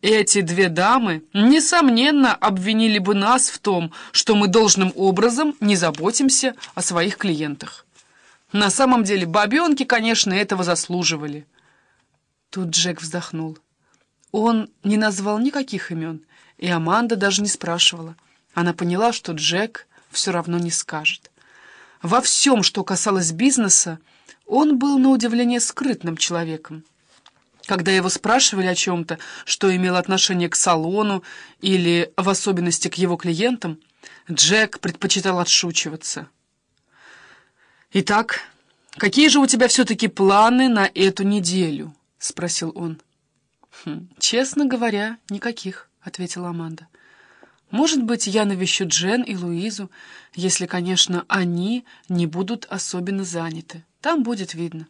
Эти две дамы, несомненно, обвинили бы нас в том, что мы должным образом не заботимся о своих клиентах. На самом деле, бабенки, конечно, этого заслуживали. Тут Джек вздохнул. Он не назвал никаких имен, и Аманда даже не спрашивала. Она поняла, что Джек все равно не скажет. Во всем, что касалось бизнеса, он был, на удивление, скрытным человеком. Когда его спрашивали о чем-то, что имело отношение к салону или в особенности к его клиентам, Джек предпочитал отшучиваться. «Итак, какие же у тебя все-таки планы на эту неделю?» — спросил он. «Хм, «Честно говоря, никаких», — ответила Аманда. «Может быть, я навещу Джен и Луизу, если, конечно, они не будут особенно заняты. Там будет видно».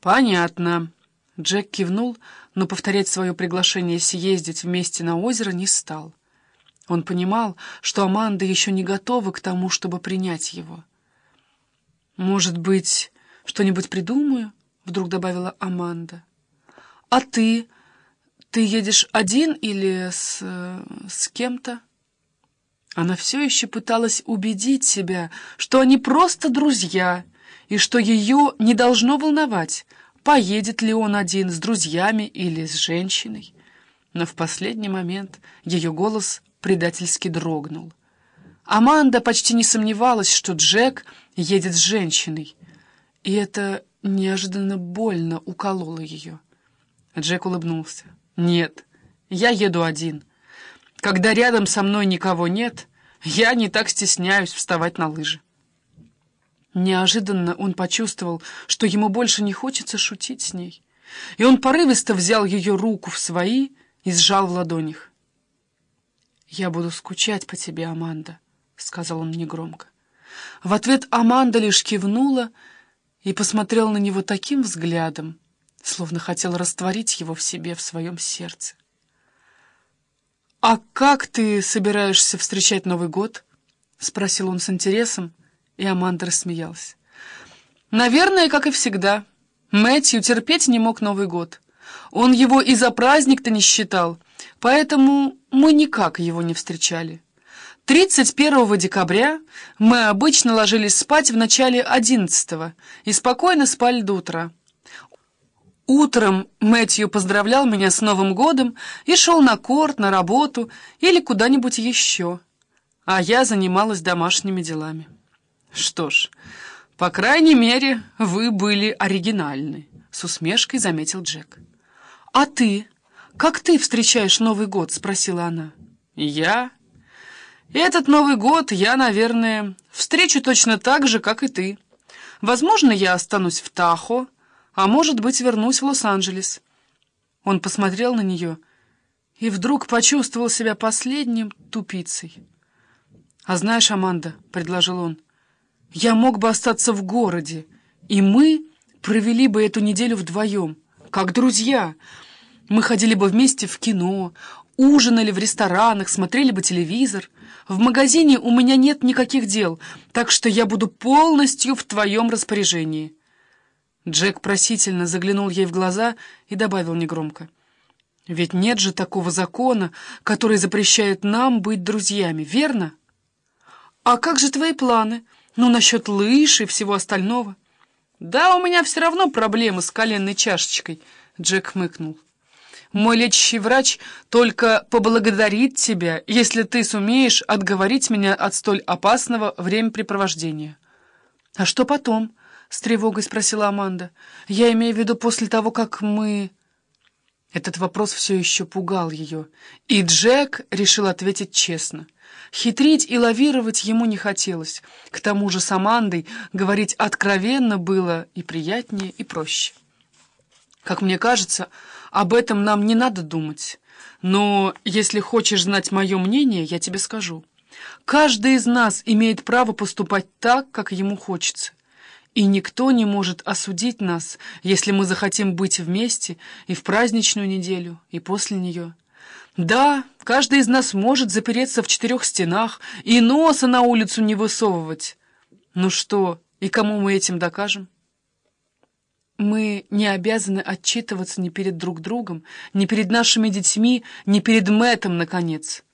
«Понятно», Джек кивнул, но повторять свое приглашение съездить вместе на озеро не стал. Он понимал, что Аманда еще не готова к тому, чтобы принять его. «Может быть, что-нибудь придумаю?» — вдруг добавила Аманда. «А ты? Ты едешь один или с... с кем-то?» Она все еще пыталась убедить себя, что они просто друзья, и что ее не должно волновать, поедет ли он один с друзьями или с женщиной. Но в последний момент ее голос предательски дрогнул. Аманда почти не сомневалась, что Джек едет с женщиной, и это неожиданно больно укололо ее. Джек улыбнулся. «Нет, я еду один. Когда рядом со мной никого нет, я не так стесняюсь вставать на лыжи». Неожиданно он почувствовал, что ему больше не хочется шутить с ней. И он порывисто взял ее руку в свои и сжал в ладонях. «Я буду скучать по тебе, Аманда», — сказал он негромко. В ответ Аманда лишь кивнула и посмотрела на него таким взглядом, словно хотела растворить его в себе, в своем сердце. «А как ты собираешься встречать Новый год?» — спросил он с интересом, — и Аманда рассмеялась. «Наверное, как и всегда. Мэтью терпеть не мог Новый год. Он его и за праздник-то не считал, поэтому мы никак его не встречали. 31 декабря мы обычно ложились спать в начале 11 и спокойно спали до утра. Утром Мэтью поздравлял меня с Новым годом и шел на корт, на работу или куда-нибудь еще, а я занималась домашними делами. «Что ж, по крайней мере, вы были оригинальны», — с усмешкой заметил Джек. «А ты? Как ты встречаешь Новый год?» — спросила она. «Я? Этот Новый год я, наверное, встречу точно так же, как и ты. Возможно, я останусь в Тахо, а может быть, вернусь в Лос-Анджелес». Он посмотрел на нее и вдруг почувствовал себя последним тупицей. «А знаешь, Аманда», — предложил он, — я мог бы остаться в городе, и мы провели бы эту неделю вдвоем, как друзья. Мы ходили бы вместе в кино, ужинали в ресторанах, смотрели бы телевизор. В магазине у меня нет никаких дел, так что я буду полностью в твоем распоряжении». Джек просительно заглянул ей в глаза и добавил негромко. «Ведь нет же такого закона, который запрещает нам быть друзьями, верно?» «А как же твои планы?» Ну, насчет лыж и всего остального. Да, у меня все равно проблемы с коленной чашечкой, Джек хмыкнул. Мой лечащий врач только поблагодарит тебя, если ты сумеешь отговорить меня от столь опасного времяпрепровождения. А что потом? С тревогой спросила Аманда. Я имею в виду после того, как мы... Этот вопрос все еще пугал ее, и Джек решил ответить честно — Хитрить и лавировать ему не хотелось. К тому же с Амандой говорить откровенно было и приятнее, и проще. Как мне кажется, об этом нам не надо думать. Но если хочешь знать мое мнение, я тебе скажу. Каждый из нас имеет право поступать так, как ему хочется. И никто не может осудить нас, если мы захотим быть вместе и в праздничную неделю, и после нее. Да, каждый из нас может запереться в четырех стенах и носа на улицу не высовывать. Ну что, и кому мы этим докажем? Мы не обязаны отчитываться ни перед друг другом, ни перед нашими детьми, ни перед Мэттом, наконец.